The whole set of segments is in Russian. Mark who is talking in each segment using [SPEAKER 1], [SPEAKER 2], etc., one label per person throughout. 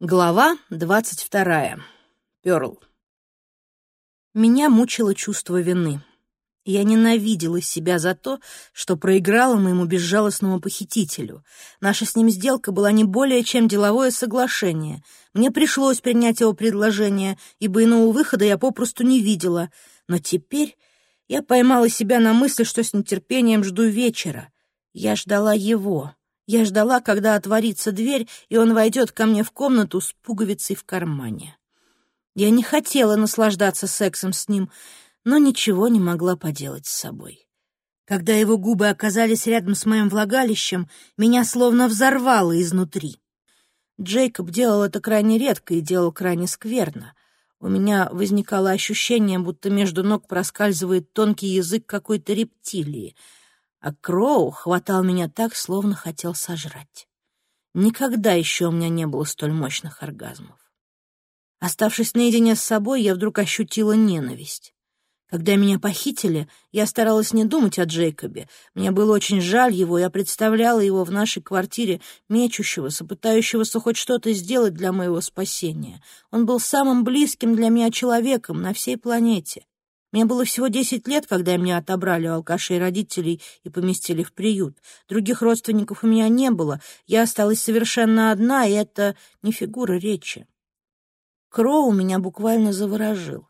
[SPEAKER 1] Глава двадцать вторая. Пёрл. Меня мучило чувство вины. Я ненавидела себя за то, что проиграла моему безжалостному похитителю. Наша с ним сделка была не более чем деловое соглашение. Мне пришлось принять его предложение, ибо иного выхода я попросту не видела. Но теперь я поймала себя на мысли, что с нетерпением жду вечера. Я ждала его. Я ждала, когда отворится дверь, и он войдет ко мне в комнату с пуговицей в кармане. Я не хотела наслаждаться сексом с ним, но ничего не могла поделать с собой. Когда его губы оказались рядом с моим влагалищем, меня словно взорвало изнутри. Джейкоб делал это крайне редко и делал крайне скверно. У меня возникало ощущение, будто между ног проскальзывает тонкий язык какой-то рептилии — а Кроу хватал меня так, словно хотел сожрать. Никогда еще у меня не было столь мощных оргазмов. Оставшись наедине с собой, я вдруг ощутила ненависть. Когда меня похитили, я старалась не думать о Джейкобе. Мне было очень жаль его, я представляла его в нашей квартире, мечущегося, пытающегося хоть что-то сделать для моего спасения. Он был самым близким для меня человеком на всей планете. Мне было всего десять лет, когда меня отобрали у алкашей родителей и поместили в приют. Других родственников у меня не было. Я осталась совершенно одна, и это не фигура речи. Кроу меня буквально заворожил.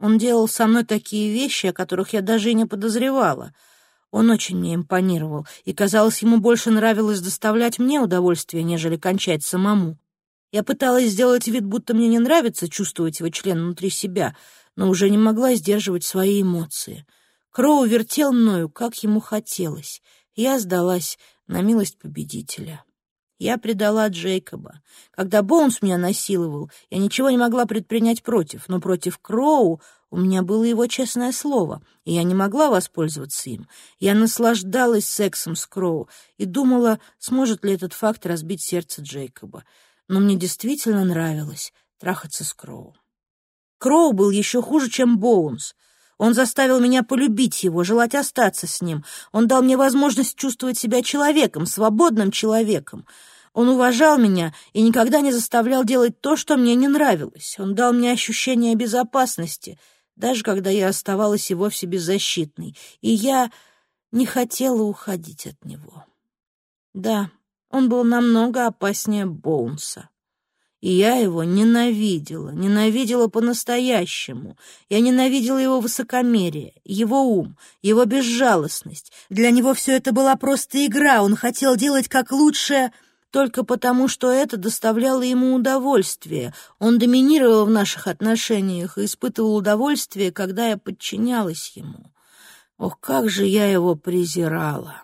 [SPEAKER 1] Он делал со мной такие вещи, о которых я даже и не подозревала. Он очень мне импонировал, и, казалось, ему больше нравилось доставлять мне удовольствие, нежели кончать самому. Я пыталась сделать вид, будто мне не нравится чувствовать его член внутри себя — но уже не могла сдерживать свои эмоции. Кроу вертел мною, как ему хотелось. Я сдалась на милость победителя. Я предала Джейкоба. Когда Боунс меня насиловал, я ничего не могла предпринять против, но против Кроу у меня было его честное слово, и я не могла воспользоваться им. Я наслаждалась сексом с Кроу и думала, сможет ли этот факт разбить сердце Джейкоба. Но мне действительно нравилось трахаться с Кроу. Кроу был еще хуже, чем Боунс. Он заставил меня полюбить его, желать остаться с ним. Он дал мне возможность чувствовать себя человеком, свободным человеком. Он уважал меня и никогда не заставлял делать то, что мне не нравилось. Он дал мне ощущение безопасности, даже когда я оставалась и вовсе беззащитной. И я не хотела уходить от него. Да, он был намного опаснее Боунса. И я его ненавидела, ненавидела по-настоящему. Я ненавидела его высокомерие, его ум, его безжалостность. Для него все это была просто игра, он хотел делать как лучше только потому, что это доставляло ему удовольствие. Он доминировал в наших отношениях и испытывал удовольствие, когда я подчинялась ему. Ох, как же я его презирала!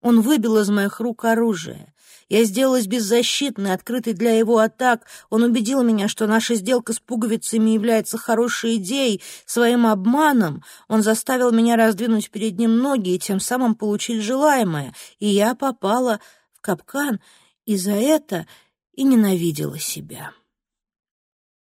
[SPEAKER 1] Он выбил из моих рук оружие. Я сделалась беззащитной, открытой для его атак. Он убедил меня, что наша сделка с пуговицами является хорошей идеей. Своим обманом он заставил меня раздвинуть перед ним ноги и тем самым получить желаемое. И я попала в капкан, и за это и ненавидела себя.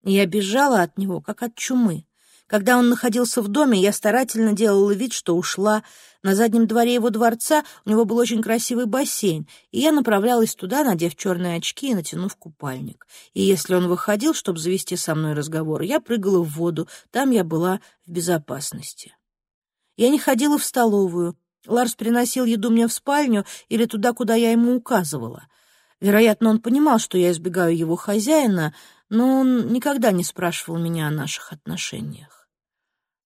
[SPEAKER 1] Я бежала от него, как от чумы. Когда он находился в доме, я старательно делала вид, что ушла. На заднем дворе его дворца у него был очень красивый бассейн, и я направлялась туда, надев черные очки и натянув купальник. И если он выходил, чтобы завести со мной разговор, я прыгала в воду, там я была в безопасности. Я не ходила в столовую. Ларс приносил еду мне в спальню или туда, куда я ему указывала. Вероятно, он понимал, что я избегаю его хозяина, но он никогда не спрашивал меня о наших отношениях.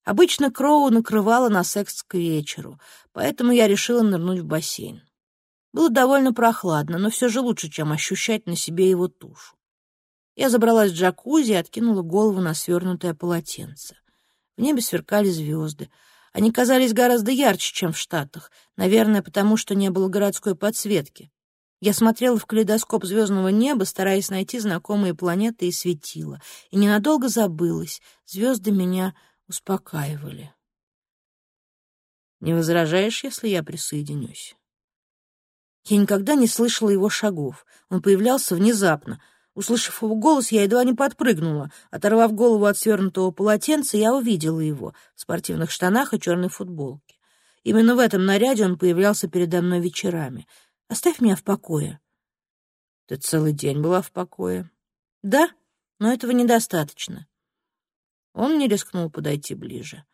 [SPEAKER 1] Обычно Кроу накрывала на секс к вечеру, поэтому я решила нырнуть в бассейн. Было довольно прохладно, но все же лучше, чем ощущать на себе его тушу. Я забралась в джакузи и откинула голову на свернутое полотенце. В небе сверкали звезды. Они казались гораздо ярче, чем в Штатах, наверное, потому что не было городской подсветки. Я смотрела в калейдоскоп звездного неба, стараясь найти знакомые планеты и светила, и ненадолго забылась. Звезды меня успокаивали. «Не возражаешь, если я присоединюсь?» Я никогда не слышала его шагов. Он появлялся внезапно. Услышав его голос, я едва не подпрыгнула. Оторвав голову от свернутого полотенца, я увидела его в спортивных штанах и черной футболке. Именно в этом наряде он появлялся передо мной вечерами. «Оставь меня в покое». «Ты целый день была в покое». Да, но этого недостаточно. Он не рискнул подойти ближе.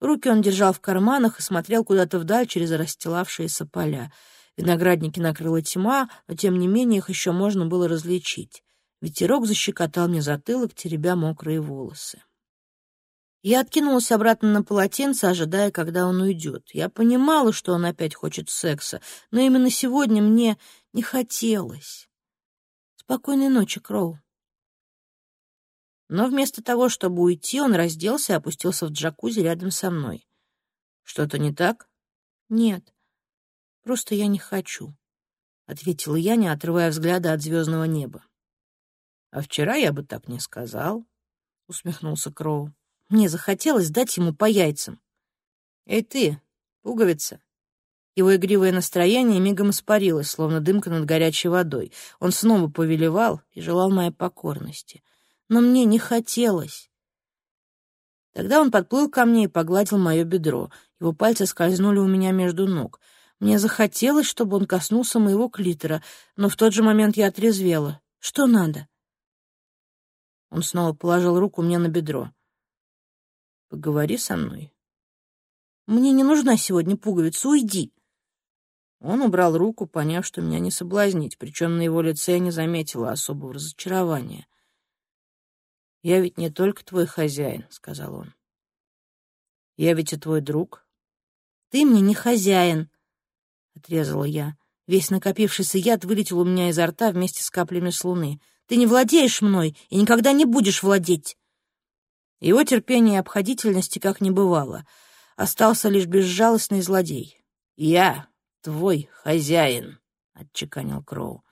[SPEAKER 1] Руки он держал в карманах и смотрел куда-то вдаль через расстилавшиеся поля. Виноградники накрыла тьма, но тем не менее их еще можно было различить. Ветерок защекотал мне затылок, теребя мокрые волосы. Я откинулась обратно на полотенце, ожидая, когда он уйдет. Я понимала, что он опять хочет секса, но именно сегодня мне не хотелось. Спокойной ночи, Кроу. Но вместо того, чтобы уйти, он разделся и опустился в джакузи рядом со мной. Что-то не так? Нет. Просто я не хочу, ответила я, не отрывая взгляда от звездного неба. А вчера я бы так не сказал, усмехнулся Кроу. Мне захотелось дать ему по яйцам. «Эй ты, пуговица!» Его игривое настроение мигом испарилось, словно дымка над горячей водой. Он снова повелевал и желал моей покорности. Но мне не хотелось. Тогда он подплыл ко мне и погладил мое бедро. Его пальцы скользнули у меня между ног. Мне захотелось, чтобы он коснулся моего клитора, но в тот же момент я отрезвела. Что надо? Он снова положил руку мне на бедро. Поговори со мной. Мне не нужна сегодня пуговица, уйди. Он убрал руку, поняв, что меня не соблазнить, причем на его лице я не заметила особого разочарования. «Я ведь не только твой хозяин», — сказал он. «Я ведь и твой друг». «Ты мне не хозяин», — отрезала я. Весь накопившийся яд вылетел у меня изо рта вместе с каплями слуны. «Ты не владеешь мной и никогда не будешь владеть». Его терпения и обходительности как не бывало. Остался лишь безжалостный злодей. «Я твой хозяин», — отчеканил Кроу.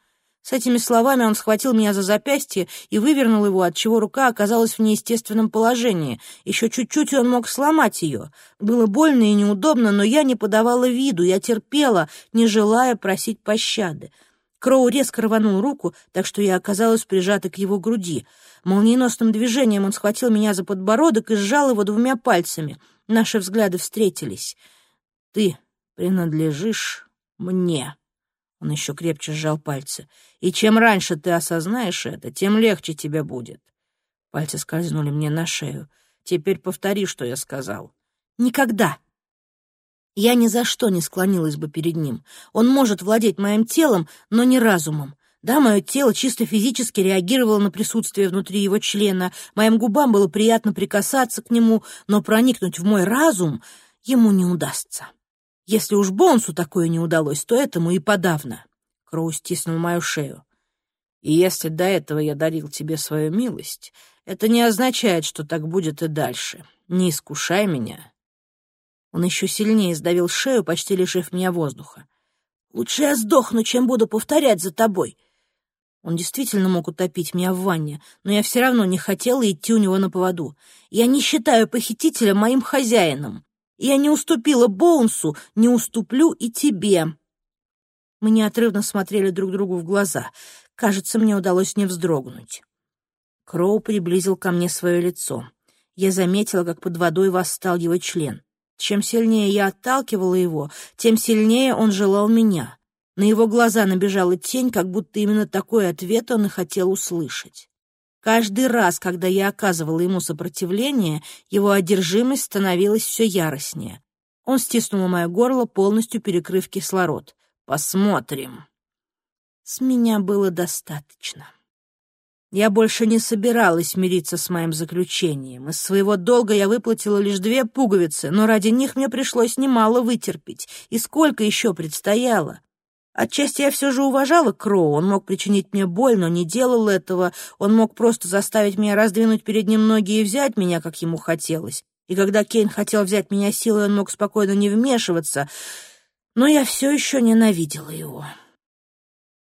[SPEAKER 1] С этими словами он схватил меня за запястье и вывернул его, отчего рука оказалась в неестественном положении. Еще чуть-чуть, и он мог сломать ее. Было больно и неудобно, но я не подавала виду, я терпела, не желая просить пощады. Кроу резко рванул руку, так что я оказалась прижата к его груди. Молниеносным движением он схватил меня за подбородок и сжал его двумя пальцами. Наши взгляды встретились. «Ты принадлежишь мне». Он еще крепче сжал пальцы. «И чем раньше ты осознаешь это, тем легче тебе будет». Пальцы скользнули мне на шею. «Теперь повтори, что я сказал». «Никогда!» Я ни за что не склонилась бы перед ним. Он может владеть моим телом, но не разумом. Да, мое тело чисто физически реагировало на присутствие внутри его члена, моим губам было приятно прикасаться к нему, но проникнуть в мой разум ему не удастся. Если уж Бонсу такое не удалось, то этому и подавно. Кроу стиснул мою шею. И если до этого я дарил тебе свою милость, это не означает, что так будет и дальше. Не искушай меня он еще сильнее сдавил шею, почти лишив меня воздуха. «Лучше я сдохну, чем буду повторять за тобой». Он действительно мог утопить меня в ванне, но я все равно не хотела идти у него на поводу. Я не считаю похитителя моим хозяином. Я не уступила Боунсу, не уступлю и тебе. Мы неотрывно смотрели друг другу в глаза. Кажется, мне удалось не вздрогнуть. Кроу приблизил ко мне свое лицо. Я заметила, как под водой восстал его член. Чем сильнее я отталкивала его, тем сильнее он желал меня. На его глаза набежала тень, как будто именно такой ответ он и хотел услышать. Каждый раз, когда я оказывала ему сопротивление, его одержимость становилась все яростнее. Он стиснул мое горло, полностью перекрыв кислород. «Посмотрим». С меня было достаточно. Я больше не собиралась мириться с моим заключением. Из своего долга я выплатила лишь две пуговицы, но ради них мне пришлось немало вытерпеть. И сколько еще предстояло? Отчасти я все же уважала Кроу. Он мог причинить мне боль, но не делал этого. Он мог просто заставить меня раздвинуть перед ним ноги и взять меня, как ему хотелось. И когда Кейн хотел взять меня силой, он мог спокойно не вмешиваться. Но я все еще ненавидела его.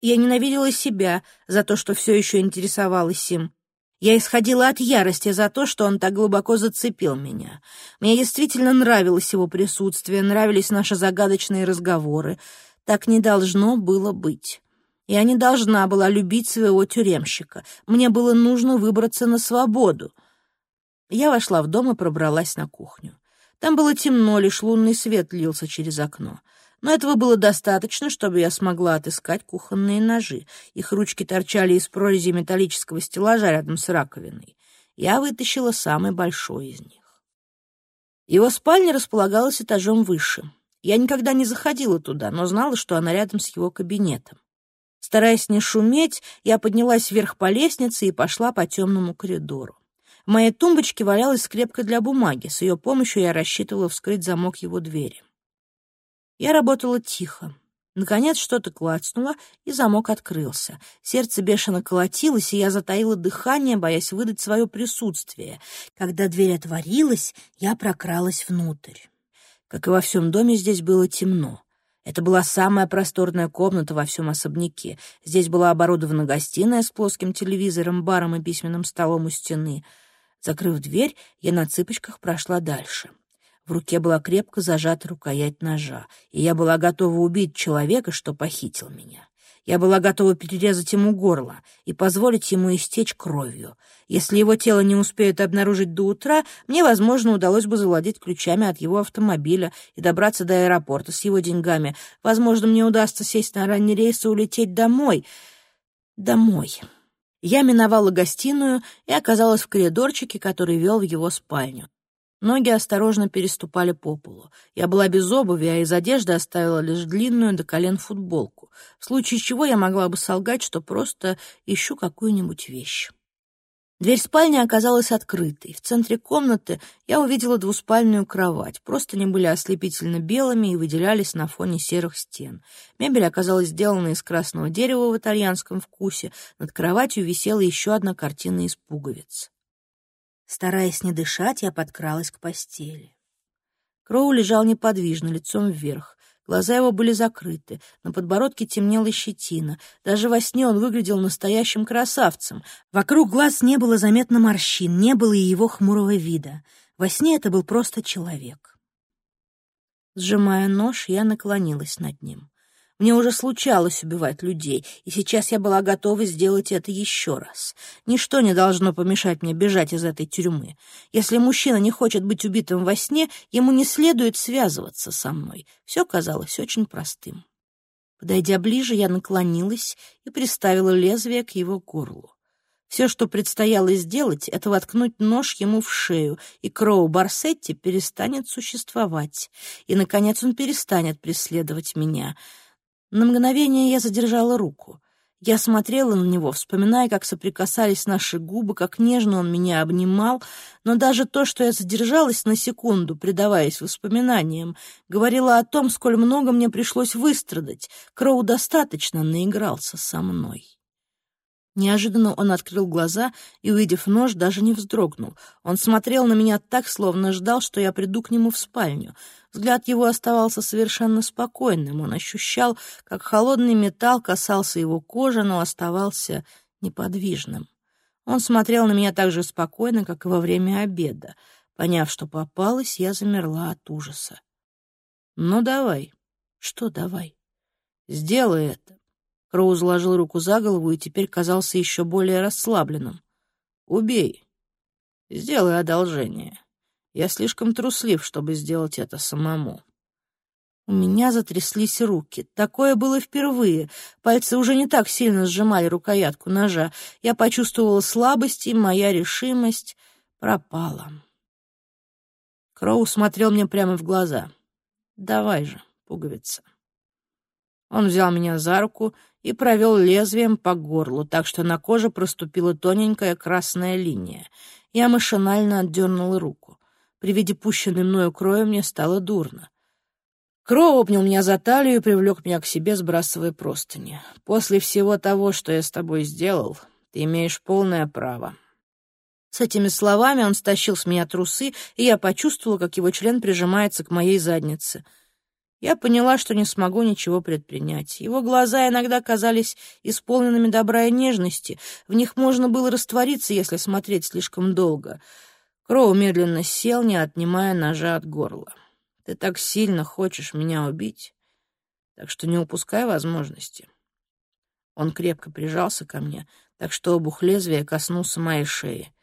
[SPEAKER 1] Я ненавидела себя за то, что все еще интересовалась им. Я исходила от ярости за то, что он так глубоко зацепил меня. Мне действительно нравилось его присутствие, нравились наши загадочные разговоры. Так не должно было быть. Я не должна была любить своего тюремщика. Мне было нужно выбраться на свободу. Я вошла в дом и пробралась на кухню. Там было темно, лишь лунный свет лился через окно. но этого было достаточно, чтобы я смогла отыскать кухонные ножи. Их ручки торчали из прорези металлического стеллажа рядом с раковиной. Я вытащила самый большой из них. Его спальня располагалась этажом выше. Я никогда не заходила туда, но знала, что она рядом с его кабинетом. Стараясь не шуметь, я поднялась вверх по лестнице и пошла по темному коридору. В моей тумбочке валялась скрепка для бумаги. С ее помощью я рассчитывала вскрыть замок его двери. Я работала тихо. Наконец что-то клацнуло, и замок открылся. Сердце бешено колотилось, и я затаила дыхание, боясь выдать свое присутствие. Когда дверь отворилась, я прокралась внутрь. Как и во всем доме, здесь было темно. Это была самая просторная комната во всем особняке. Здесь была оборудована гостиная с плоским телевизором, баром и письменным столом у стены. Закрыв дверь, я на цыпочках прошла дальше. В руке была крепко зажата рукоять ножа, и я была готова убить человека, что похитил меня. Я была готова перерезать ему горло и позволить ему истечь кровью. Если его тело не успеют обнаружить до утра, мне, возможно, удалось бы завладеть ключами от его автомобиля и добраться до аэропорта с его деньгами. Возможно, мне удастся сесть на ранний рейс и улететь домой. Домой. Я миновала гостиную и оказалась в коридорчике, который вел в его спальню. Ноги осторожно переступали по полу. Я была без обуви, а из одежды оставила лишь длинную до колен футболку, в случае чего я могла бы солгать, что просто ищу какую-нибудь вещь. Дверь спальни оказалась открытой. В центре комнаты я увидела двуспальную кровать. Просто они были ослепительно белыми и выделялись на фоне серых стен. Мебель оказалась сделана из красного дерева в итальянском вкусе. Над кроватью висела еще одна картина из пуговиц. Стараясь не дышать, я подкралась к постели. Кроу лежал неподвижно, лицом вверх. Глаза его были закрыты, на подбородке темнела щетина. Даже во сне он выглядел настоящим красавцем. Вокруг глаз не было заметно морщин, не было и его хмурого вида. Во сне это был просто человек. Сжимая нож, я наклонилась над ним. Мне уже случалось убивать людей, и сейчас я была готова сделать это еще раз. Ничто не должно помешать мне бежать из этой тюрьмы. Если мужчина не хочет быть убитым во сне, ему не следует связываться со мной. Все казалось очень простым. Подойдя ближе, я наклонилась и приставила лезвие к его горлу. Все, что предстояло сделать, это воткнуть нож ему в шею, и Кроу Барсетти перестанет существовать. И, наконец, он перестанет преследовать меня — на мгновение я задержала руку. Я смотрела на него, вспоминая, как соприкасались наши губы, как нежно он меня обнимал, но даже то, что я задержалась на секунду, предаваясь воспоминаниям, говорило о том, сколь много мне пришлось выстрадать. Кроу достаточно наигрался со мной. Неожиданно он открыл глаза и, увидев нож, даже не вздрогнул. Он смотрел на меня так, словно ждал, что я приду к нему в спальню. Взгляд его оставался совершенно спокойным. Он ощущал, как холодный металл касался его кожи, но оставался неподвижным. Он смотрел на меня так же спокойно, как и во время обеда. Поняв, что попалась, я замерла от ужаса. «Ну, давай». «Что давай?» «Сделай это». Кроу заложил руку за голову и теперь казался еще более расслабленным. «Убей. Сделай одолжение. Я слишком труслив, чтобы сделать это самому». У меня затряслись руки. Такое было впервые. Пальцы уже не так сильно сжимали рукоятку ножа. Я почувствовала слабость, и моя решимость пропала. Кроу смотрел мне прямо в глаза. «Давай же, пуговица». Он взял меня за руку и провел лезвием по горлу, так что на коже проступила тоненькая красная линия. Я машинально отдернула руку. При виде пущенной мною крови мне стало дурно. Кроу обнял меня за талию и привлек меня к себе, сбрасывая простыни. «После всего того, что я с тобой сделал, ты имеешь полное право». С этими словами он стащил с меня трусы, и я почувствовала, как его член прижимается к моей заднице — я поняла, что не смогу ничего предпринять. Его глаза иногда казались исполненными добра и нежности. В них можно было раствориться, если смотреть слишком долго. Кроу медленно сел, не отнимая ножа от горла. «Ты так сильно хочешь меня убить, так что не упускай возможности». Он крепко прижался ко мне, так что обух лезвия коснулся моей шеи.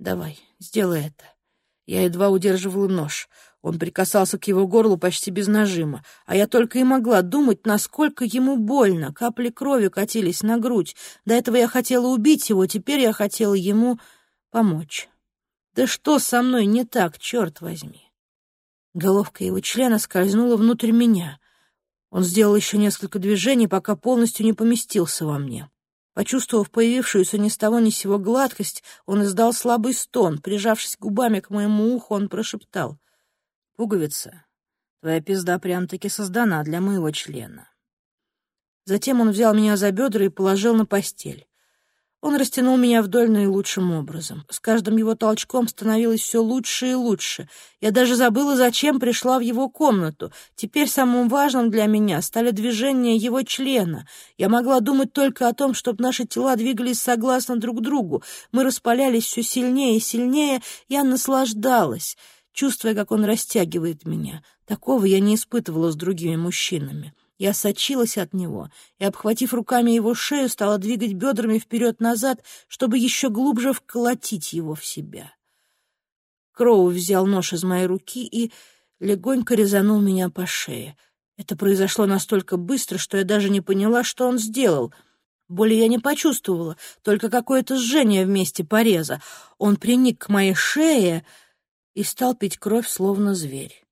[SPEAKER 1] «Давай, сделай это». Я едва удерживала нож. Он прикасался к его горлу почти без нажима, а я только и могла думать, насколько ему больно. Капли крови катились на грудь. До этого я хотела убить его, теперь я хотела ему помочь. Да что со мной не так, черт возьми? Головка его члена скользнула внутрь меня. Он сделал еще несколько движений, пока полностью не поместился во мне. Почувствовав появившуюся ни с того ни сего гладкость, он издал слабый стон. Прижавшись губами к моему уху, он прошептал. Пуговица, твоя пизда прям-таки создана для моего члена. Затем он взял меня за бедра и положил на постель. Он растянул меня вдоль наилучшим образом. С каждым его толчком становилось все лучше и лучше. Я даже забыла, зачем пришла в его комнату. Теперь самым важным для меня стали движения его члена. Я могла думать только о том, чтобы наши тела двигались согласно друг другу. Мы распалялись все сильнее и сильнее. Я наслаждалась чувствуя, как он растягивает меня. Такого я не испытывала с другими мужчинами. Я сочилась от него и, обхватив руками его шею, стала двигать бедрами вперед-назад, чтобы еще глубже вколотить его в себя. Кроу взял нож из моей руки и легонько резанул меня по шее. Это произошло настолько быстро, что я даже не поняла, что он сделал. Боли я не почувствовала, только какое-то жжение в месте пореза. Он приник к моей шее и стал пить кровь, словно зверь.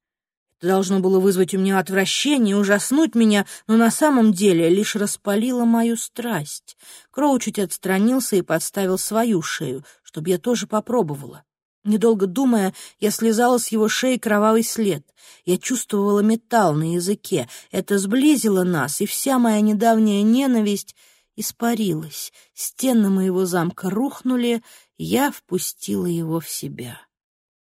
[SPEAKER 1] Это должно было вызвать у меня отвращение, ужаснуть меня, но на самом деле лишь распалило мою страсть. Кроу чуть отстранился и подставил свою шею, чтобы я тоже попробовала. Недолго думая, я слезала с его шеи кровавый след. Я чувствовала металл на языке. Это сблизило нас, и вся моя недавняя ненависть испарилась. Стены моего замка рухнули, я впустила его в себя.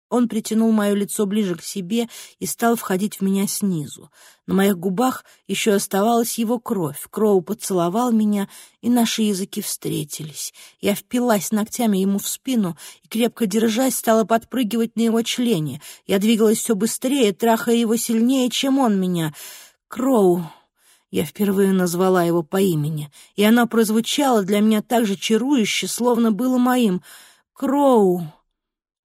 [SPEAKER 1] Он притянул мое лицо ближе к себе и стал входить в меня снизу. На моих губах еще оставалась его кровь. Кроу поцеловал меня, и наши языки встретились. Я впилась ногтями ему в спину и, крепко держась, стала подпрыгивать на его члене. Я двигалась все быстрее, трахая его сильнее, чем он меня. «Кроу!» Я впервые назвала его по имени, и оно прозвучало для меня так же чарующе, словно было моим. «Кроу!»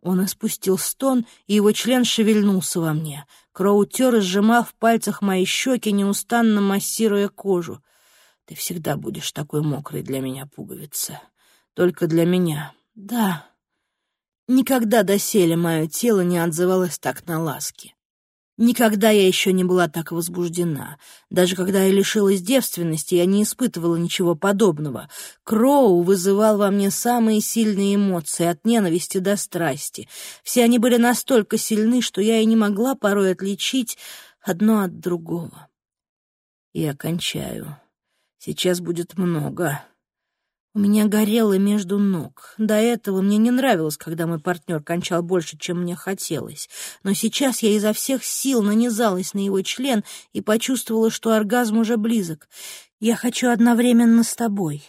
[SPEAKER 1] Он испустил стон, и его член шевельнулся во мне. Кроу тер в пальцах мои щеки, неустанно массируя кожу. «Ты всегда будешь такой мокрой для меня, пуговица. Только для меня. Да». Никогда доселе мое тело не отзывалось так на ласки. Никогда я еще не была так возбуждена. Даже когда я лишилась девственности, я не испытывала ничего подобного. Кроу вызывал во мне самые сильные эмоции, от ненависти до страсти. Все они были настолько сильны, что я и не могла порой отличить одно от другого. Я кончаю. Сейчас будет много. У меня горело между ног. До этого мне не нравилось, когда мой партнер кончал больше, чем мне хотелось. Но сейчас я изо всех сил нанизалась на его член и почувствовала, что оргазм уже близок. «Я хочу одновременно с тобой».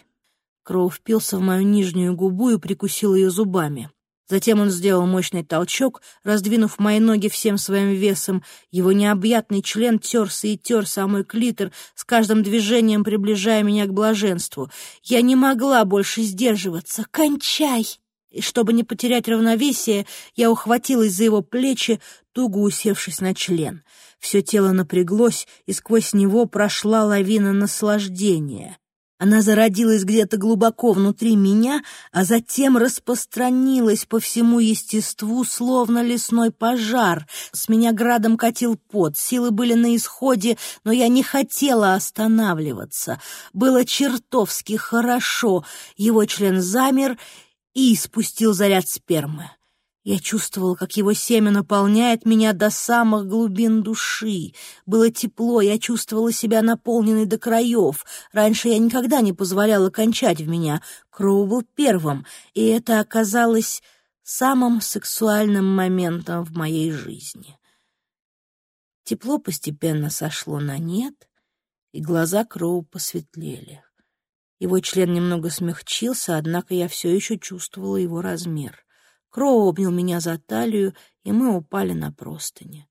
[SPEAKER 1] Кроу впился в мою нижнюю губу и прикусил ее зубами. Затем он сделал мощный толчок, раздвинув мои ноги всем своим весом. Его необъятный член терся и тер самый клитор, с каждым движением приближая меня к блаженству. Я не могла больше сдерживаться. «Кончай!» И чтобы не потерять равновесие, я ухватилась за его плечи, туго усевшись на член. Все тело напряглось, и сквозь него прошла лавина наслаждения. Она зародилась где-то глубоко внутри меня, а затем распространилась по всему естеству, словно лесной пожар. С меня градом катил пот, силы были на исходе, но я не хотела останавливаться. Было чертовски хорошо. Его член замер и испустил заряд спермы. Я чувствовала, как его семя наполняет меня до самых глубин души. Было тепло, я чувствовала себя наполненной до краев. Раньше я никогда не позволяла кончать в меня. Кроу был первым, и это оказалось самым сексуальным моментом в моей жизни. Тепло постепенно сошло на нет, и глаза Кроу посветлели. Его член немного смягчился, однако я все еще чувствовала его размер. Кроу обнял меня за талию, и мы упали на простыни.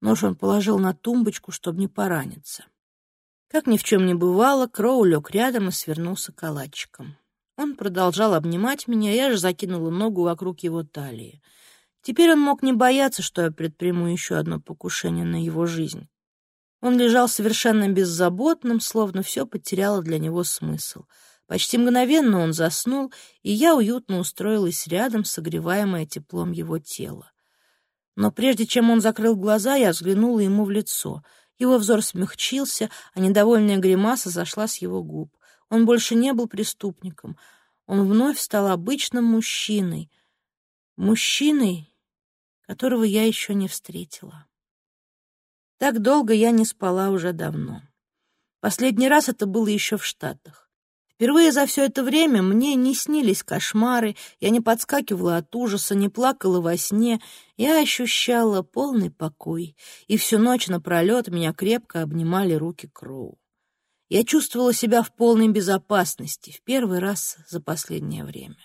[SPEAKER 1] Нож он положил на тумбочку, чтобы не пораниться. Как ни в чем не бывало, Кроу лег рядом и свернулся калачиком. Он продолжал обнимать меня, я же закинула ногу вокруг его талии. Теперь он мог не бояться, что я предприму еще одно покушение на его жизнь. Он лежал совершенно беззаботным, словно все потеряло для него смысл. Почти мгновенно он заснул, и я уютно устроилась рядом, согреваемая теплом его тела. Но прежде чем он закрыл глаза, я взглянула ему в лицо. Его взор смягчился, а недовольная гримаса зашла с его губ. Он больше не был преступником. Он вновь стал обычным мужчиной. Мужчиной, которого я еще не встретила. Так долго я не спала уже давно. Последний раз это было еще в Штатах. Впервые за все это время мне не снились кошмары, я не подскакивала от ужаса, не плакала во сне, я ощущала полный покой, и всю ночь напролет меня крепко обнимали руки Кроу. Я чувствовала себя в полной безопасности, в первый раз за последнее время.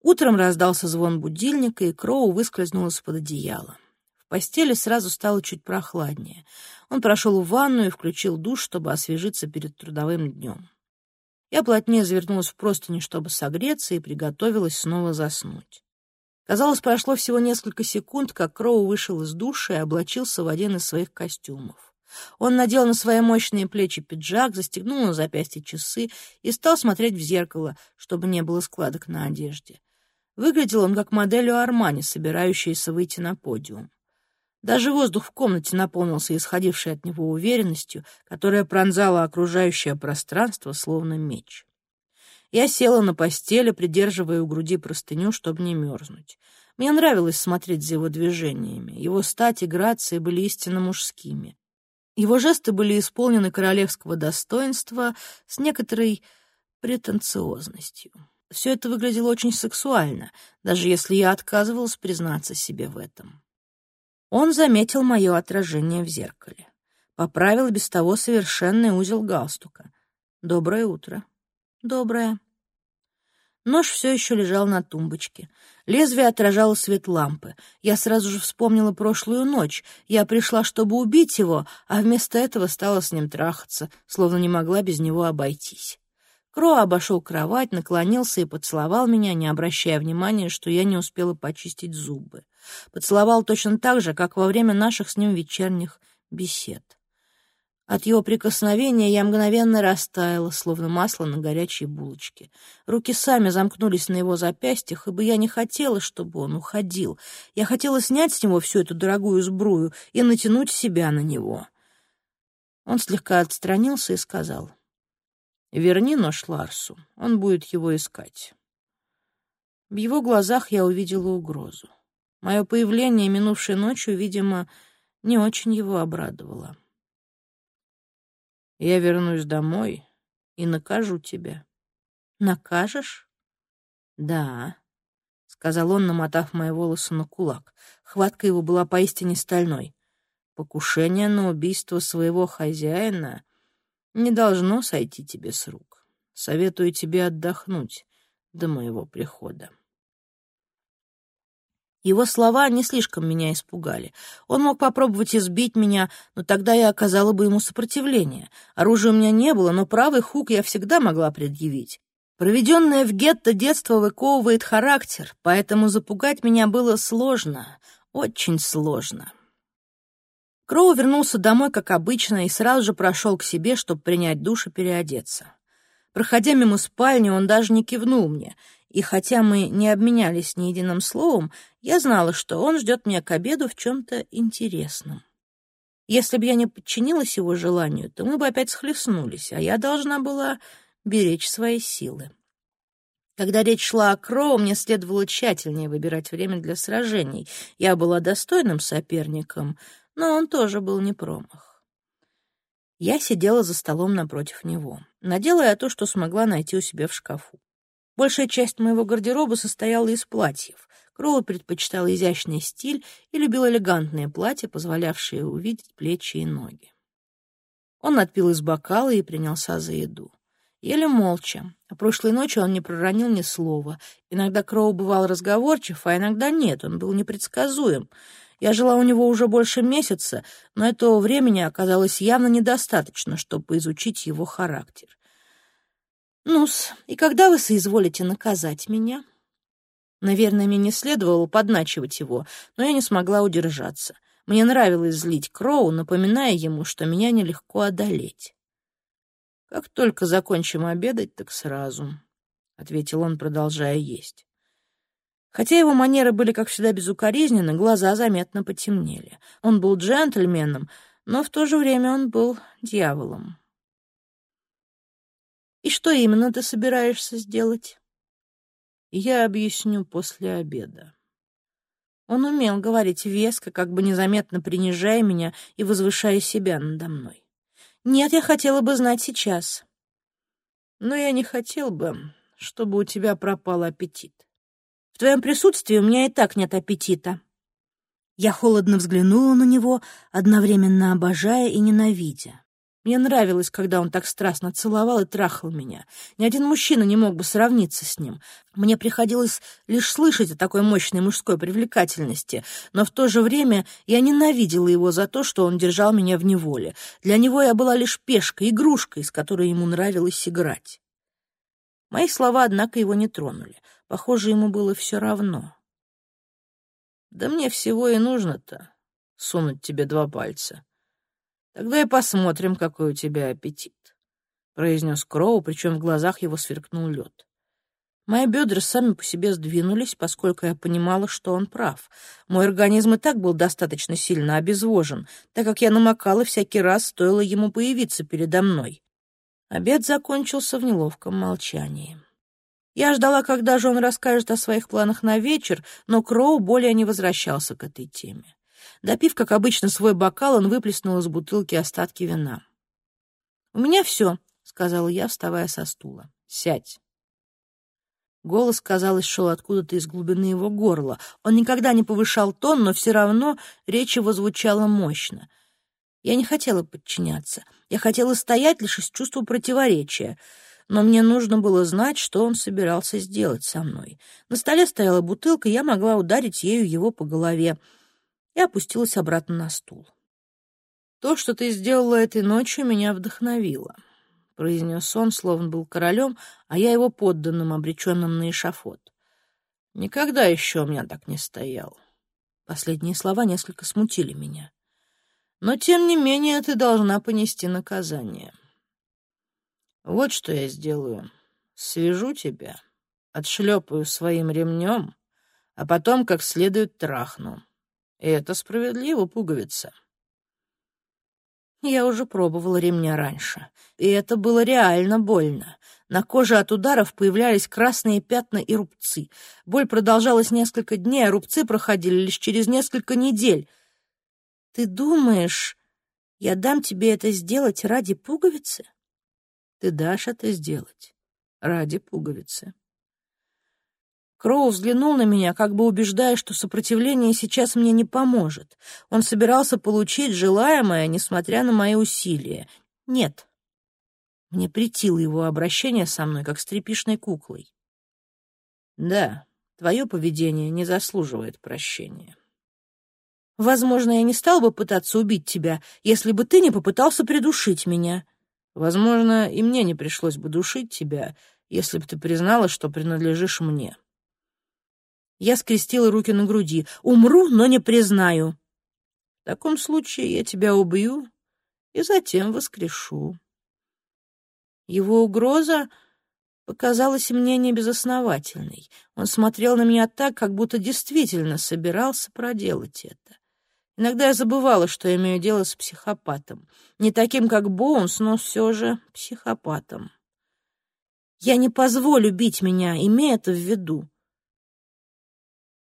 [SPEAKER 1] Утром раздался звон будильника, и Кроу выскользнул из-под одеяла. В постели сразу стало чуть прохладнее. Он прошел в ванную и включил душ, чтобы освежиться перед трудовым днем. Я плотнее завернулась в простыни, чтобы согреться, и приготовилась снова заснуть. Казалось, прошло всего несколько секунд, как Кроу вышел из душа и облачился в один из своих костюмов. Он надел на свои мощные плечи пиджак, застегнул на запястье часы и стал смотреть в зеркало, чтобы не было складок на одежде. Выглядел он как модель у Армани, собирающаяся выйти на подиум. Даже воздух в комнате наполнился исходившей от него уверенностью, которая пронзала окружающее пространство, словно меч. Я села на постели, придерживая у груди простыню, чтобы не мерзнуть. Мне нравилось смотреть за его движениями. Его стать и грации были истинно мужскими. Его жесты были исполнены королевского достоинства с некоторой претенциозностью. Все это выглядело очень сексуально, даже если я отказывалась признаться себе в этом. Он заметил мое отражение в зеркале. Поправил без того совершенный узел галстука. «Доброе утро». «Доброе». Нож все еще лежал на тумбочке. Лезвие отражало свет лампы. Я сразу же вспомнила прошлую ночь. Я пришла, чтобы убить его, а вместо этого стала с ним трахаться, словно не могла без него обойтись. Кро обошел кровать, наклонился и поцеловал меня, не обращая внимания, что я не успела почистить зубы. Поцеловал точно так же, как во время наших с ним вечерних бесед. От его прикосновения я мгновенно растаяла, словно масло на горячей булочке. Руки сами замкнулись на его запястьях, ибо я не хотела, чтобы он уходил. Я хотела снять с него всю эту дорогую сбрую и натянуть себя на него. Он слегка отстранился и сказал — Верни нож Ларсу, он будет его искать. В его глазах я увидела угрозу. Мое появление минувшей ночью, видимо, не очень его обрадовало. Я вернусь домой и накажу тебя. Накажешь? Да, — сказал он, намотав мои волосы на кулак. Хватка его была поистине стальной. Покушение на убийство своего хозяина не должно сойти тебе с рук. Советую тебе отдохнуть до моего прихода. Его слова не слишком меня испугали. Он мог попробовать избить меня, но тогда я оказала бы ему сопротивление. Оружия у меня не было, но правый хук я всегда могла предъявить. Проведенное в гетто детство выковывает характер, поэтому запугать меня было сложно, очень сложно. Кроу вернулся домой, как обычно, и сразу же прошел к себе, чтобы принять душ и переодеться. Проходя мимо спальни, он даже не кивнул мне, и хотя мы не обменялись ни единым словом, я знала, что он ждет меня к обеду в чем-то интересном. Если бы я не подчинилась его желанию, то мы бы опять схлестнулись, а я должна была беречь свои силы. Когда речь шла о Кроу, мне следовало тщательнее выбирать время для сражений. Я была достойным соперником — но он тоже был не промах. Я сидела за столом напротив него. Надела я то, что смогла найти у себя в шкафу. Большая часть моего гардероба состояла из платьев. Кроу предпочитала изящный стиль и любил элегантные платья, позволявшие увидеть плечи и ноги. Он отпил из бокала и принялся за еду. Ели молча. А прошлой ночью он не проронил ни слова. Иногда Кроу бывал разговорчив, а иногда нет, он был непредсказуем. Я жила у него уже больше месяца, но этого времени оказалось явно недостаточно, чтобы изучить его характер. «Ну-с, и когда вы соизволите наказать меня?» Наверное, мне не следовало подначивать его, но я не смогла удержаться. Мне нравилось злить Кроу, напоминая ему, что меня нелегко одолеть. «Как только закончим обедать, так сразу», — ответил он, продолжая есть. Хотя его манеры были, как всегда, безукоризненны, глаза заметно потемнели. Он был джентльменом, но в то же время он был дьяволом. «И что именно ты собираешься сделать?» «Я объясню после обеда». Он умел говорить веско, как бы незаметно принижая меня и возвышая себя надо мной. «Нет, я хотела бы знать сейчас». «Но я не хотел бы, чтобы у тебя пропал аппетит. В твоем присутствии у меня и так нет аппетита». Я холодно взглянула на него, одновременно обожая и ненавидя. Мне нравилось, когда он так страстно целовал и трахал меня. Ни один мужчина не мог бы сравниться с ним. Мне приходилось лишь слышать о такой мощной мужской привлекательности, но в то же время я ненавидела его за то, что он держал меня в неволе. Для него я была лишь пешкой, игрушкой, с которой ему нравилось играть. Мои слова, однако, его не тронули. Похоже, ему было все равно. Да мне всего и нужно-то сунуть тебе два пальца. Тогда и посмотрим, какой у тебя аппетит, — произнес Кроу, причем в глазах его сверкнул лед. Мои бедра сами по себе сдвинулись, поскольку я понимала, что он прав. Мой организм и так был достаточно сильно обезвожен, так как я намокала всякий раз, стоило ему появиться передо мной. Обед закончился в неловком молчании. Я ждала, когда же он расскажет о своих планах на вечер, но Кроу более не возвращался к этой теме. Допив, как обычно, свой бокал, он выплеснул из бутылки остатки вина. «У меня все», — сказала я, вставая со стула. «Сядь». Голос, казалось, шел откуда-то из глубины его горла. Он никогда не повышал тон, но все равно речь его звучала мощно. Я не хотела подчиняться. Я хотела стоять лишь из чувства противоречия — но мне нужно было знать, что он собирался сделать со мной. На столе стояла бутылка, я могла ударить ею его по голове. И опустилась обратно на стул. «То, что ты сделала этой ночью, меня вдохновило», — произнес он, словно был королем, а я его подданным, обреченным на эшафот. «Никогда еще у меня так не стоял». Последние слова несколько смутили меня. «Но, тем не менее, ты должна понести наказание». Вот что я сделаю. Свяжу тебя, отшлепаю своим ремнем, а потом как следует трахну. Это справедливо, пуговица. Я уже пробовала ремня раньше, и это было реально больно. На коже от ударов появлялись красные пятна и рубцы. Боль продолжалась несколько дней, а рубцы проходили лишь через несколько недель. Ты думаешь, я дам тебе это сделать ради пуговицы? Ты дашь это сделать ради пуговицы. Кроу взглянул на меня, как бы убеждая, что сопротивление сейчас мне не поможет. Он собирался получить желаемое, несмотря на мои усилия. Нет. Мне притило его обращение со мной, как с тряпичной куклой. Да, твое поведение не заслуживает прощения. Возможно, я не стал бы пытаться убить тебя, если бы ты не попытался придушить меня. Возможно, и мне не пришлось бы душить тебя, если бы ты признала, что принадлежишь мне. Я скрестила руки на груди. Умру, но не признаю. В таком случае я тебя убью и затем воскрешу. Его угроза показалась мне небезосновательной. Он смотрел на меня так, как будто действительно собирался проделать это. Иногда я забывала, что имею дело с психопатом. Не таким, как Боунс, но все же психопатом. Я не позволю бить меня, имея это в виду.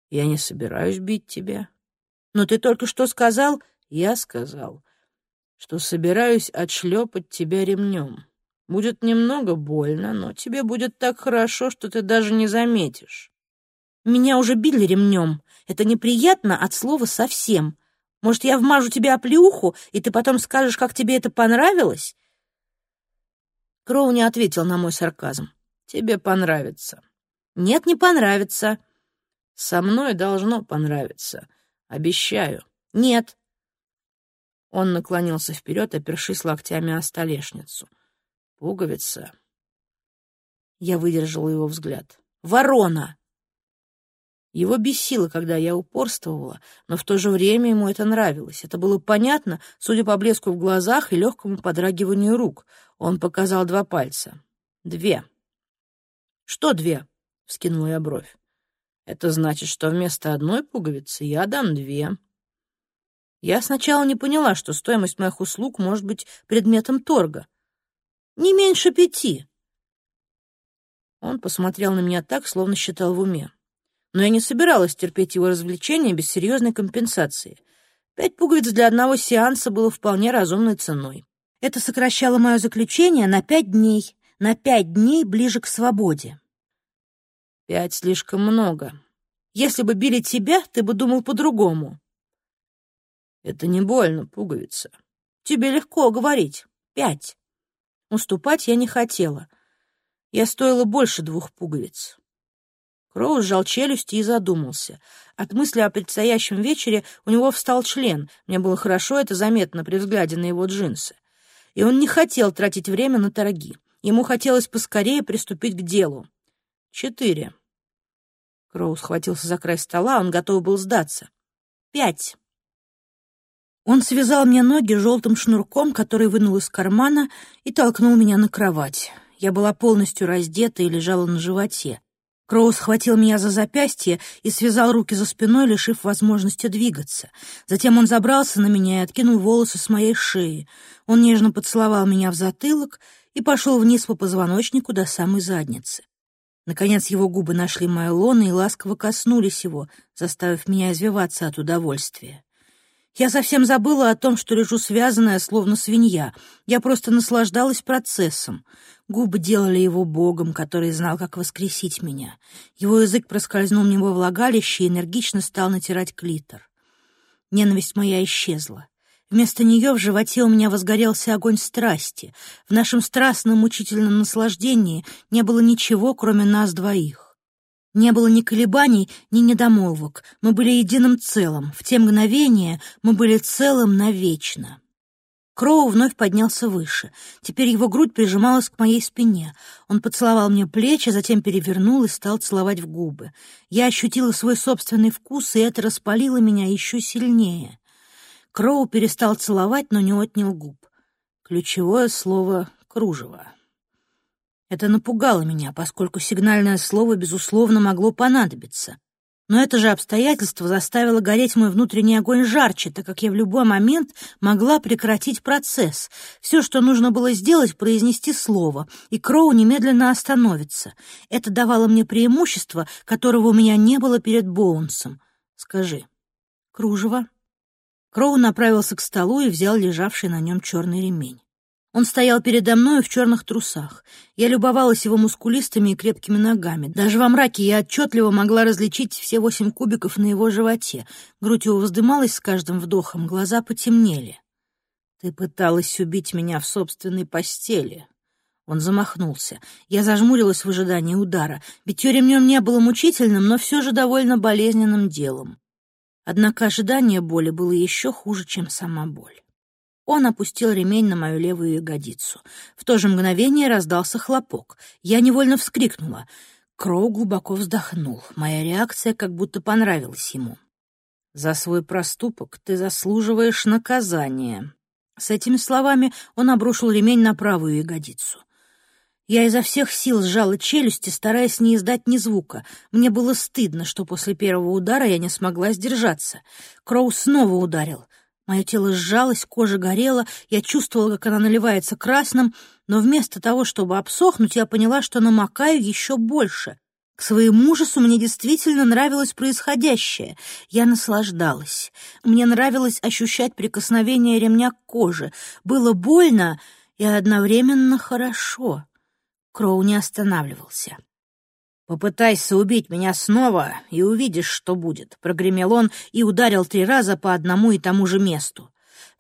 [SPEAKER 1] Я не собираюсь бить тебя. Но ты только что сказал... Я сказал, что собираюсь отшлепать тебя ремнем. Будет немного больно, но тебе будет так хорошо, что ты даже не заметишь. Меня уже били ремнем. Это неприятно от слова совсем. Может, я вмажу тебе оплеуху, и ты потом скажешь, как тебе это понравилось?» Кроу не ответил на мой сарказм. «Тебе понравится». «Нет, не понравится». «Со мной должно понравиться. Обещаю». «Нет». Он наклонился вперед, опершись локтями о столешницу. «Пуговица». Я выдержала его взгляд. «Ворона!» Его бесило, когда я упорствовала, но в то же время ему это нравилось. Это было понятно, судя по блеску в глазах и легкому подрагиванию рук. Он показал два пальца. «Две». «Что две?» — вскинула я бровь. «Это значит, что вместо одной пуговицы я дам две». Я сначала не поняла, что стоимость моих услуг может быть предметом торга. «Не меньше пяти». Он посмотрел на меня так, словно считал в уме но я не собиралась терпеть его развлечения без серьезной компенсации. Пять пуговиц для одного сеанса было вполне разумной ценой. Это сокращало мое заключение на пять дней, на пять дней ближе к свободе. Пять слишком много. Если бы били тебя, ты бы думал по-другому. Это не больно, пуговица. Тебе легко говорить. Пять. Уступать я не хотела. Я стоила больше двух пуговиц. Кроу сжал челюсти и задумался. От мысли о предстоящем вечере у него встал член. Мне было хорошо это заметно при взгляде на его джинсы. И он не хотел тратить время на торги. Ему хотелось поскорее приступить к делу. Четыре. Кроу схватился за край стола, он готов был сдаться. Пять. Он связал мне ноги желтым шнурком, который вынул из кармана, и толкнул меня на кровать. Я была полностью раздета и лежала на животе. Кроу схватил меня за запястье и связал руки за спиной, лишив возможности двигаться. Затем он забрался на меня и откинул волосы с моей шеи. Он нежно поцеловал меня в затылок и пошел вниз по позвоночнику до самой задницы. Наконец его губы нашли мое лоно и ласково коснулись его, заставив меня извиваться от удовольствия. Я совсем забыла о том, что лежу связанная, словно свинья. Я просто наслаждалась процессом. Губы делали его богом, который знал, как воскресить меня. Его язык проскользнул мне во влагалище и энергично стал натирать клитор. Ненависть моя исчезла. Вместо нее в животе у меня возгорелся огонь страсти. В нашем страстном мучительном наслаждении не было ничего, кроме нас двоих. Не было ни колебаний, ни недомолвок. Мы были единым целым. В те мгновения мы были целым навечно. Кроу вновь поднялся выше. Теперь его грудь прижималась к моей спине. Он поцеловал мне плечи, затем перевернул и стал целовать в губы. Я ощутила свой собственный вкус, и это распалило меня еще сильнее. Кроу перестал целовать, но не отнял губ. Ключевое слово — кружево. Это напугало меня, поскольку сигнальное слово, безусловно, могло понадобиться. Но это же обстоятельство заставило гореть мой внутренний огонь жарче, так как я в любой момент могла прекратить процесс. Все, что нужно было сделать, произнести слово, и Кроу немедленно остановится. Это давало мне преимущество, которого у меня не было перед Боунсом. Скажи. Кружево. Кроу направился к столу и взял лежавший на нем черный ремень. Он стоял передо мной в черных трусах. Я любовалась его мускулистыми и крепкими ногами. Даже во мраке я отчетливо могла различить все восемь кубиков на его животе. Грудь его вздымалась с каждым вдохом, глаза потемнели. «Ты пыталась убить меня в собственной постели». Он замахнулся. Я зажмурилась в ожидании удара. Битье ремнем не было мучительным, но все же довольно болезненным делом. Однако ожидание боли было еще хуже, чем сама боль. Он опустил ремень на мою левую ягодицу. В то же мгновение раздался хлопок. Я невольно вскрикнула. Кроу глубоко вздохнул. Моя реакция как будто понравилась ему. «За свой проступок ты заслуживаешь наказания». С этими словами он обрушил ремень на правую ягодицу. Я изо всех сил сжала челюсти, стараясь не издать ни звука. Мне было стыдно, что после первого удара я не смогла сдержаться. Кроу снова ударил. Мое тело сжалось, кожа горела, я чувствовала, как она наливается красным, но вместо того, чтобы обсохнуть, я поняла, что намокаю еще больше. К своему ужасу мне действительно нравилось происходящее. Я наслаждалась. Мне нравилось ощущать прикосновение ремня к коже. Было больно и одновременно хорошо. Кроу не останавливался. «Попытайся убить меня снова, и увидишь, что будет», — прогремел он и ударил три раза по одному и тому же месту.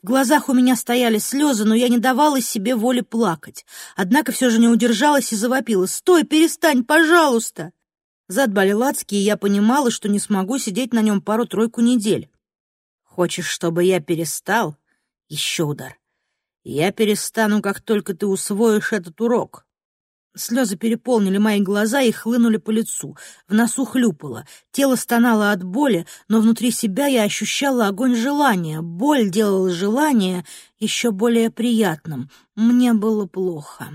[SPEAKER 1] В глазах у меня стояли слезы, но я не давала себе воли плакать. Однако все же не удержалась и завопила. «Стой, перестань, пожалуйста!» Зад болел адский, и я понимала, что не смогу сидеть на нем пару-тройку недель. «Хочешь, чтобы я перестал?» Еще удар. «Я перестану, как только ты усвоишь этот урок». Слезы переполнили мои глаза и хлынули по лицу. В носу хлюпало. Тело стонало от боли, но внутри себя я ощущала огонь желания. Боль делала желание еще более приятным. Мне было плохо.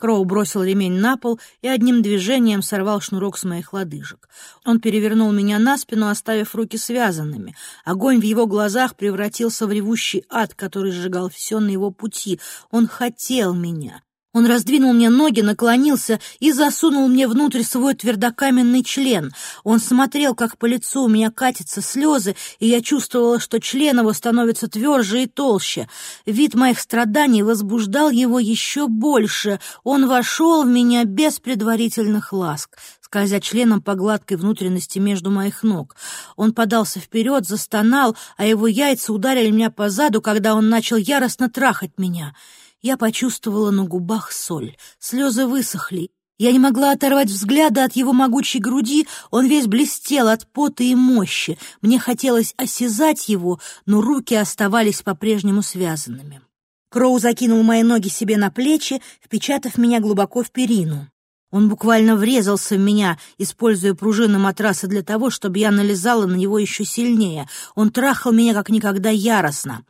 [SPEAKER 1] Кроу бросил ремень на пол и одним движением сорвал шнурок с моих лодыжек. Он перевернул меня на спину, оставив руки связанными. Огонь в его глазах превратился в ревущий ад, который сжигал все на его пути. Он хотел меня. Он раздвинул мне ноги, наклонился и засунул мне внутрь свой твердокаменный член. Он смотрел, как по лицу у меня катятся слезы, и я чувствовала, что член его становится тверже и толще. Вид моих страданий возбуждал его еще больше. Он вошел в меня без предварительных ласк, скользя членом по гладкой внутренности между моих ног. Он подался вперед, застонал, а его яйца ударили меня по заду, когда он начал яростно трахать меня — я почувствовала на губах соль. Слезы высохли. Я не могла оторвать взгляда от его могучей груди, он весь блестел от пота и мощи. Мне хотелось осязать его, но руки оставались по-прежнему связанными. Кроу закинул мои ноги себе на плечи, впечатав меня глубоко в перину. Он буквально врезался в меня, используя пружины матраса для того, чтобы я налезала на него еще сильнее. Он трахал меня как никогда яростно.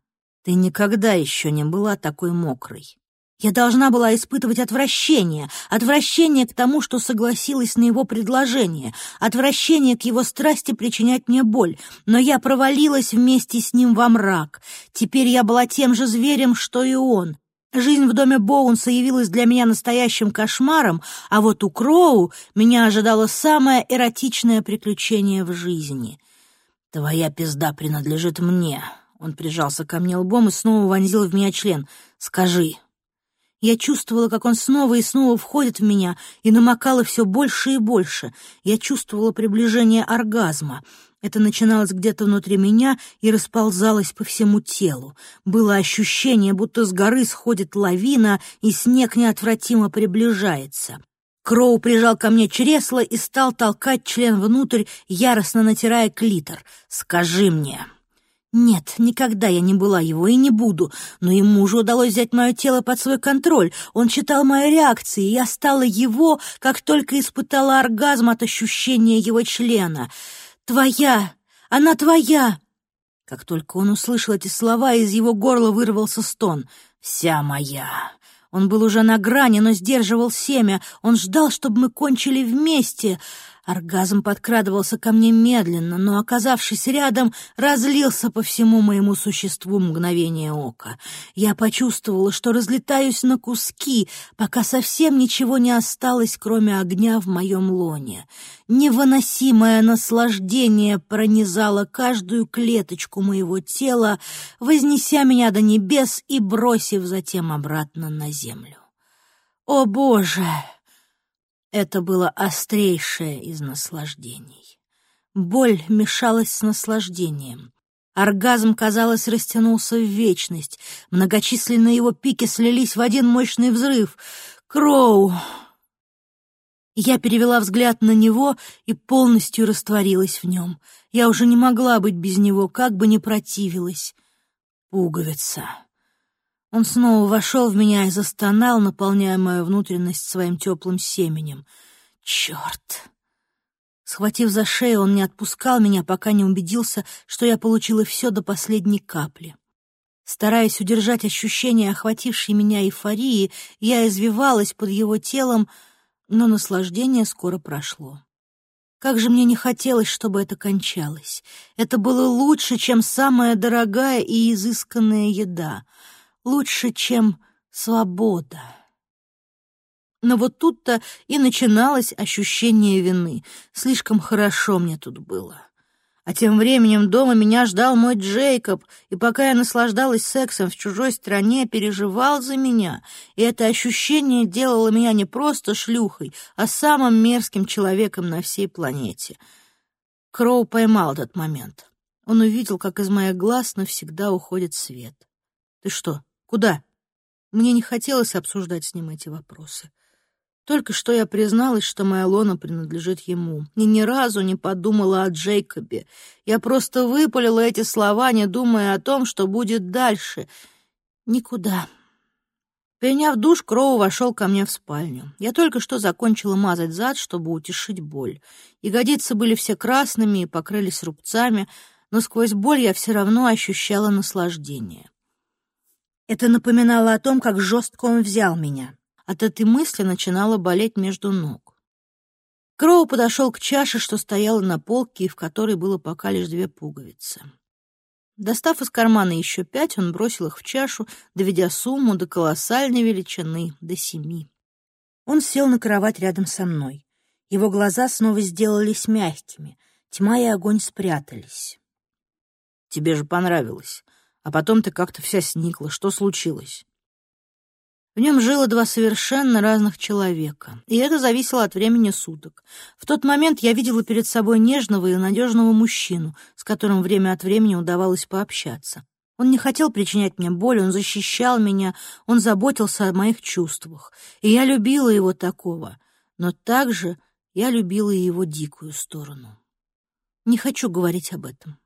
[SPEAKER 1] Ты никогда еще не была такой мокрой. Я должна была испытывать отвращение, отвращение к тому, что согласилась на его предложение, отвращение к его страсти причинять мне боль, но я провалилась вместе с ним во мрак. Теперь я была тем же зверем, что и он. Жизнь в доме Боунса явилась для меня настоящим кошмаром, а вот у Кроу меня ожидало самое эротичное приключение в жизни. «Твоя пизда принадлежит мне», он прижался ко мне лбом и снова вонзил в меня член. «Скажи». Я чувствовала, как он снова и снова входит в меня, и намокало все больше и больше. Я чувствовала приближение оргазма. Это начиналось где-то внутри меня и расползалось по всему телу. Было ощущение, будто с горы сходит лавина, и снег неотвратимо приближается. Кроу прижал ко мне чресло и стал толкать член внутрь, яростно натирая клитор. «Скажи мне». Нет, никогда я не была его и не буду, но ему уже удалось взять мое тело под свой контроль. Он читал мои реакции, и я стала его, как только испытала оргазм от ощущения его члена. «Твоя! Она твоя!» Как только он услышал эти слова, из его горла вырвался стон. «Вся моя!» Он был уже на грани, но сдерживал семя. Он ждал, чтобы мы кончили вместе. Оргазм подкрадывался ко мне медленно, но, оказавшись рядом, разлился по всему моему существу мгновение ока. Я почувствовала, что разлетаюсь на куски, пока совсем ничего не осталось, кроме огня в моем лоне. Невыносимое наслаждение пронизало каждую клеточку моего тела, вознеся меня до небес и бросив затем обратно на землю. «О, Боже!» Это было острейшее из наслаждений. Боль мешалась с наслаждением. Оргазм, казалось, растянулся в вечность. Многочисленные его пики слились в один мощный взрыв. «Кроу!» Я перевела взгляд на него и полностью растворилась в нем. Я уже не могла быть без него, как бы ни противилась. Пуговица. Он снова вошел в меня и застонал, наполняя мою внутренность своим теплым семенем. Черт! Схватив за шею, он не отпускал меня, пока не убедился, что я получила все до последней капли. Стараясь удержать ощущение охватившей меня эйфории, я извивалась под его телом, но наслаждение скоро прошло. Как же мне не хотелось, чтобы это кончалось. Это было лучше, чем самая дорогая и изысканная еда — лучше, чем свобода. Но вот тут-то и начиналось ощущение вины. Слишком хорошо мне тут было. А тем временем дома меня ждал мой Джейкоб, и пока я наслаждалась сексом в чужой стране, переживал за меня, и это ощущение делало меня не просто шлюхой, а самым мерзким человеком на всей планете. Кроу поймал этот момент. Он увидел, как из моих глаз навсегда уходит свет. «Ты что, Куда? Мне не хотелось обсуждать с ним эти вопросы. Только что я призналась, что моя лона принадлежит ему, и ни разу не подумала о Джейкобе. Я просто выпалила эти слова, не думая о том, что будет дальше. Никуда. Приняв душ, Кроу вошел ко мне в спальню. Я только что закончила мазать зад, чтобы утешить боль. Ягодицы были все красными и покрылись рубцами, но сквозь боль я все равно ощущала наслаждение. Это напоминало о том, как жестко он взял меня. От этой мысли начинало болеть между ног. Кроу подошел к чаше, что стояла на полке и в которой было пока лишь две пуговицы. Достав из кармана еще пять, он бросил их в чашу, доведя сумму до колоссальной величины, до семи. Он сел на кровать рядом со мной. Его глаза снова сделались мягкими. Тьма и огонь спрятались. «Тебе же понравилось. А потом ты как-то вся сникла. Что случилось?» В нем жило два совершенно разных человека, и это зависело от времени суток. В тот момент я видела перед собой нежного и надежного мужчину, с которым время от времени удавалось пообщаться. Он не хотел причинять мне боль, он защищал меня, он заботился о моих чувствах, и я любила его такого, но также я любила и его дикую сторону. Не хочу говорить об этом.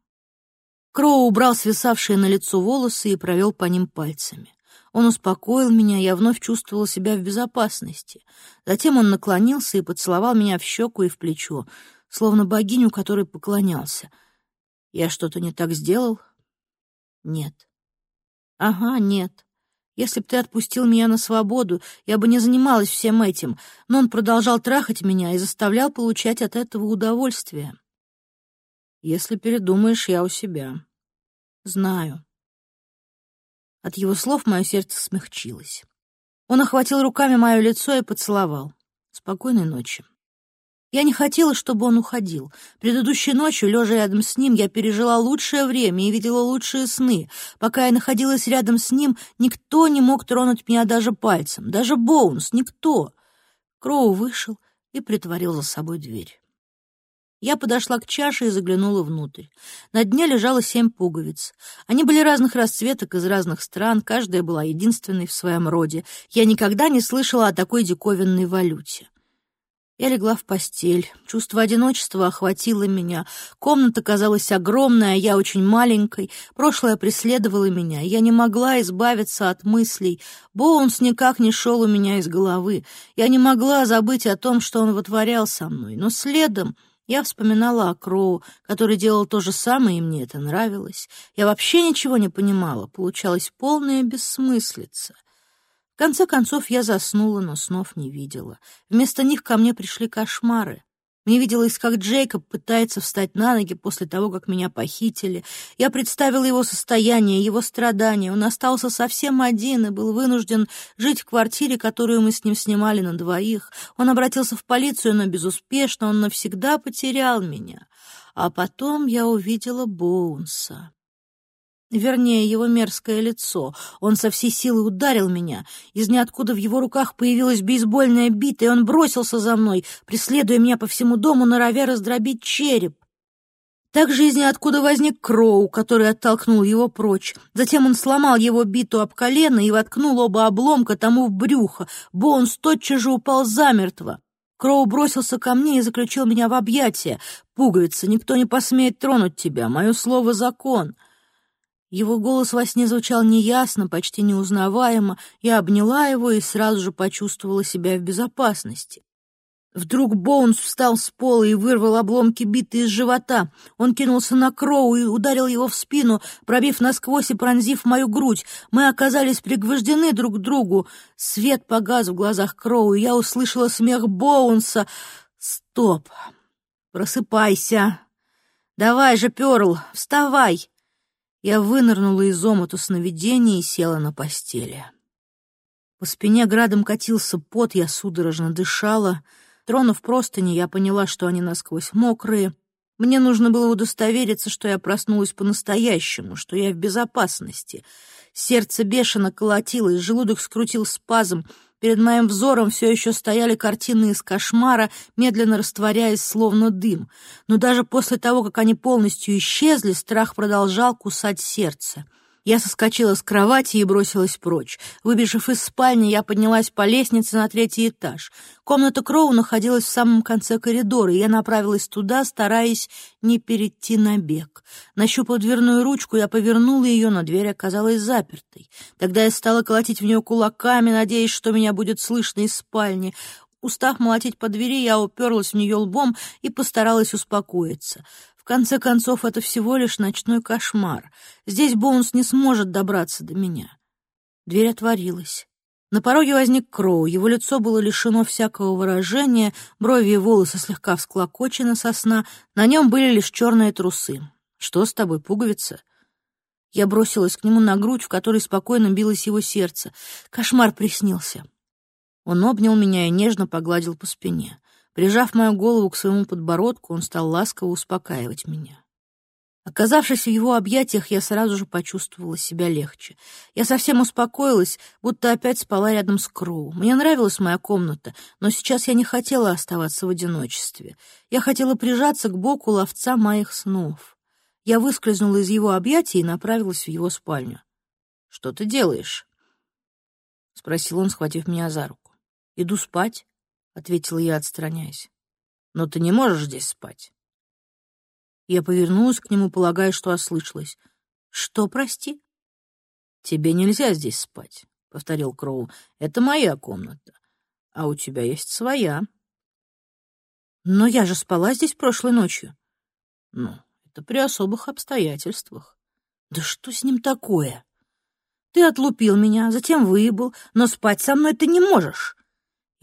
[SPEAKER 1] Кроу убрал свисавшие на лицо волосы и провел по ним пальцами. Он успокоил меня, я вновь чувствовала себя в безопасности. Затем он наклонился и поцеловал меня в щеку и в плечо, словно богиню, которой поклонялся. Я что-то не так сделал? Нет. Ага, нет. Если б ты отпустил меня на свободу, я бы не занималась всем этим, но он продолжал трахать меня и заставлял получать от этого удовольствие. Если передумаешь, я у себя. Знаю. От его слов мое сердце смягчилось. Он охватил руками мое лицо и поцеловал. Спокойной ночи. Я не хотела, чтобы он уходил. Предыдущей ночью, лежа рядом с ним, я пережила лучшее время и видела лучшие сны. Пока я находилась рядом с ним, никто не мог тронуть меня даже пальцем. Даже Боунс, никто. Кроу вышел и притворил за собой дверь. Я подошла к чаше и заглянула внутрь. На дне лежало семь пуговиц. Они были разных расцветок, из разных стран, каждая была единственной в своем роде. Я никогда не слышала о такой диковинной валюте. Я легла в постель. Чувство одиночества охватило меня. Комната казалась огромной, а я очень маленькой. Прошлое преследовало меня. Я не могла избавиться от мыслей. Боунс никак не шел у меня из головы. Я не могла забыть о том, что он вытворял со мной. Но следом я вспоминала о Кроу, который делал то же самое, и мне это нравилось. Я вообще ничего не понимала, получалась полная бессмыслица. В конце концов я заснула, но снов не видела. Вместо них ко мне пришли кошмары. Мне виделось, как Джейкоб пытается встать на ноги после того, как меня похитили. Я представила его состояние, его страдания. Он остался совсем один и был вынужден жить в квартире, которую мы с ним снимали на двоих. Он обратился в полицию, но безуспешно. Он навсегда потерял меня. А потом я увидела Боунса. Вернее, его мерзкое лицо. Он со всей силы ударил меня. Из ниоткуда в его руках появилась бейсбольная бита, и он бросился за мной, преследуя меня по всему дому, норовя раздробить череп. Также из ниоткуда возник Кроу, который оттолкнул его прочь. Затем он сломал его биту об колено и воткнул оба обломка тому в брюхо. Боунс тотчас же упал замертво. Кроу бросился ко мне и заключил меня в объятия. «Пуговица, никто не посмеет тронуть тебя. Мое слово — закон». Его голос во сне звучал неясно, почти неузнаваемо. Я обняла его и сразу же почувствовала себя в безопасности. Вдруг Боунс встал с пола и вырвал обломки биты из живота. Он кинулся на Кроу и ударил его в спину, пробив насквозь и пронзив мою грудь. Мы оказались пригвождены друг к другу. Свет погас в глазах Кроу, и я услышала смех Боунса. «Стоп! Просыпайся! Давай же, Пёрл, вставай!» Я вынырнула из омута сновидения и села на постели. По спине градом катился пот, я судорожно дышала. Тронув простыни, я поняла, что они насквозь мокрые. Мне нужно было удостовериться, что я проснулась по-настоящему, что я в безопасности. Сердце бешено колотилось, желудок скрутил спазм, Перед моим взором все еще стояли картины из кошмара, медленно растворяясь, словно дым. Но даже после того, как они полностью исчезли, страх продолжал кусать сердце. Я соскочила с кровати и бросилась прочь. Выбежав из спальни, я поднялась по лестнице на третий этаж. Комната Кроу находилась в самом конце коридора, и я направилась туда, стараясь не перейти на бег. Нащупав дверную ручку, я повернула ее, но дверь оказалась запертой. Тогда я стала колотить в нее кулаками, надеясь, что меня будет слышно из спальни. Устав молотить по двери, я уперлась в нее лбом и постаралась успокоиться. В конце концов, это всего лишь ночной кошмар. Здесь Боунс не сможет добраться до меня. Дверь отворилась. На пороге возник Кроу. Его лицо было лишено всякого выражения, брови и волосы слегка всклокочены со сна, на нем были лишь черные трусы. «Что с тобой, пуговица?» Я бросилась к нему на грудь, в которой спокойно билось его сердце. Кошмар приснился. Он обнял меня и нежно погладил по спине. Прижав мою голову к своему подбородку, он стал ласково успокаивать меня. Оказавшись в его объятиях, я сразу же почувствовала себя легче. Я совсем успокоилась, будто опять спала рядом с Кроу. Мне нравилась моя комната, но сейчас я не хотела оставаться в одиночестве. Я хотела прижаться к боку ловца моих снов. Я выскользнула из его объятий и направилась в его спальню. «Что ты делаешь?» — спросил он, схватив меня за руку. «Иду спать». — ответила я, отстраняясь. «Но ты не можешь здесь спать». Я повернулась к нему, полагая, что ослышалась. «Что, прости?» «Тебе нельзя здесь спать», — повторил Кроу. «Это моя комната, а у тебя есть своя». «Но я же спала здесь прошлой ночью». «Ну, это при особых обстоятельствах». «Да что с ним такое?» «Ты отлупил меня, затем выебал, но спать со мной ты не можешь».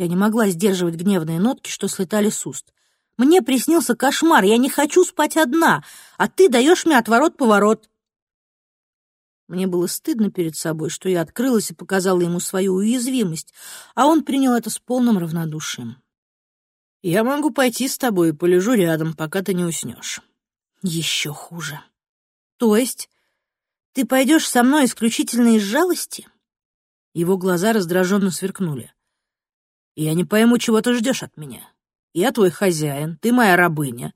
[SPEAKER 1] Я не могла сдерживать гневные нотки, что слетали с уст. «Мне приснился кошмар, я не хочу спать одна, а ты даешь мне отворот-поворот». Мне было стыдно перед собой, что я открылась и показала ему свою уязвимость, а он принял это с полным равнодушием. «Я могу пойти с тобой и полежу рядом, пока ты не уснешь». «Еще хуже». «То есть ты пойдешь со мной исключительно из жалости?» Его глаза раздраженно сверкнули. Я не пойму, чего ты ждешь от меня. Я твой хозяин, ты моя рабыня.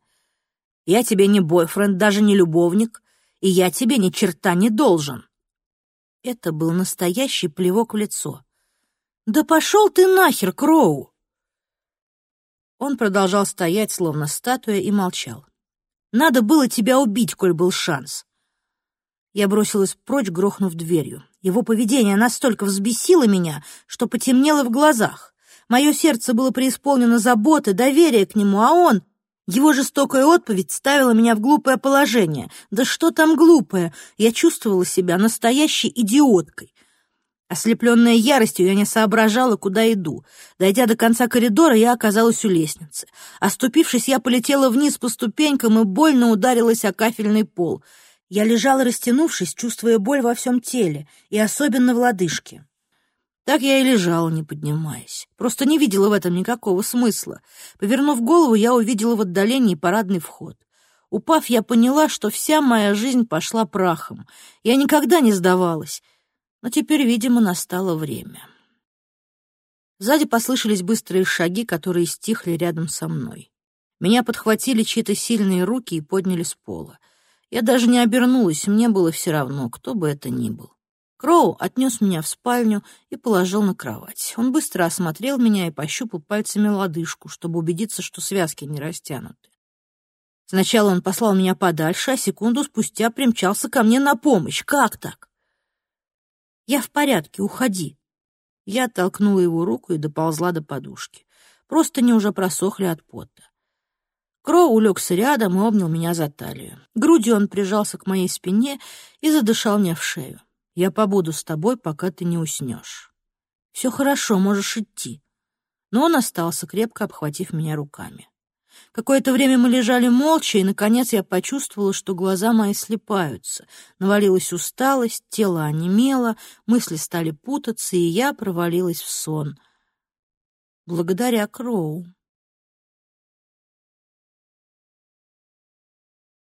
[SPEAKER 1] Я тебе не бойфренд, даже не любовник, и я тебе ни черта не должен. Это был настоящий плевок в лицо. «Да пошел ты нахер, Кроу!» Он продолжал стоять, словно статуя, и молчал. «Надо было тебя убить, коль был шанс». Я бросилась прочь, грохнув дверью. Его поведение настолько взбесило меня, что потемнело в глазах. Мое сердце было преисполнено заботы, доверия к нему, а он... Его жестокая отповедь ставила меня в глупое положение. Да что там глупое? Я чувствовала себя настоящей идиоткой. Ослепленная яростью, я не соображала, куда иду. Дойдя до конца коридора, я оказалась у лестницы. Оступившись, я полетела вниз по ступенькам и больно ударилась о кафельный пол. Я лежала, растянувшись, чувствуя боль во всем теле, и особенно в лодыжке. Так я и лежала, не поднимаясь. Просто не видела в этом никакого смысла. Повернув голову, я увидела в отдалении парадный вход. Упав, я поняла, что вся моя жизнь пошла прахом. Я никогда не сдавалась. Но теперь, видимо, настало время. Сзади послышались быстрые шаги, которые стихли рядом со мной. Меня подхватили чьи-то сильные руки и подняли с пола. Я даже не обернулась, мне было все равно, кто бы это ни был. Кроу отнес меня в спальню и положил на кровать. Он быстро осмотрел меня и пощупал пальцами лодыжку, чтобы убедиться, что связки не растянуты. Сначала он послал меня подальше, а секунду спустя примчался ко мне на помощь. Как так? «Я в порядке, уходи». Я оттолкнула его руку и доползла до подушки. Просто не уже просохли от пота. Кроу улегся рядом и обнял меня за талию. Грудью он прижался к моей спине и задышал мне в шею. Я побуду с тобой, пока ты не уснешь. Все хорошо, можешь идти. Но он остался, крепко обхватив меня руками. Какое-то время мы лежали молча, и, наконец, я почувствовала, что глаза мои слепаются. Навалилась усталость, тело онемело, мысли стали путаться, и я провалилась в сон. Благодаря Кроу.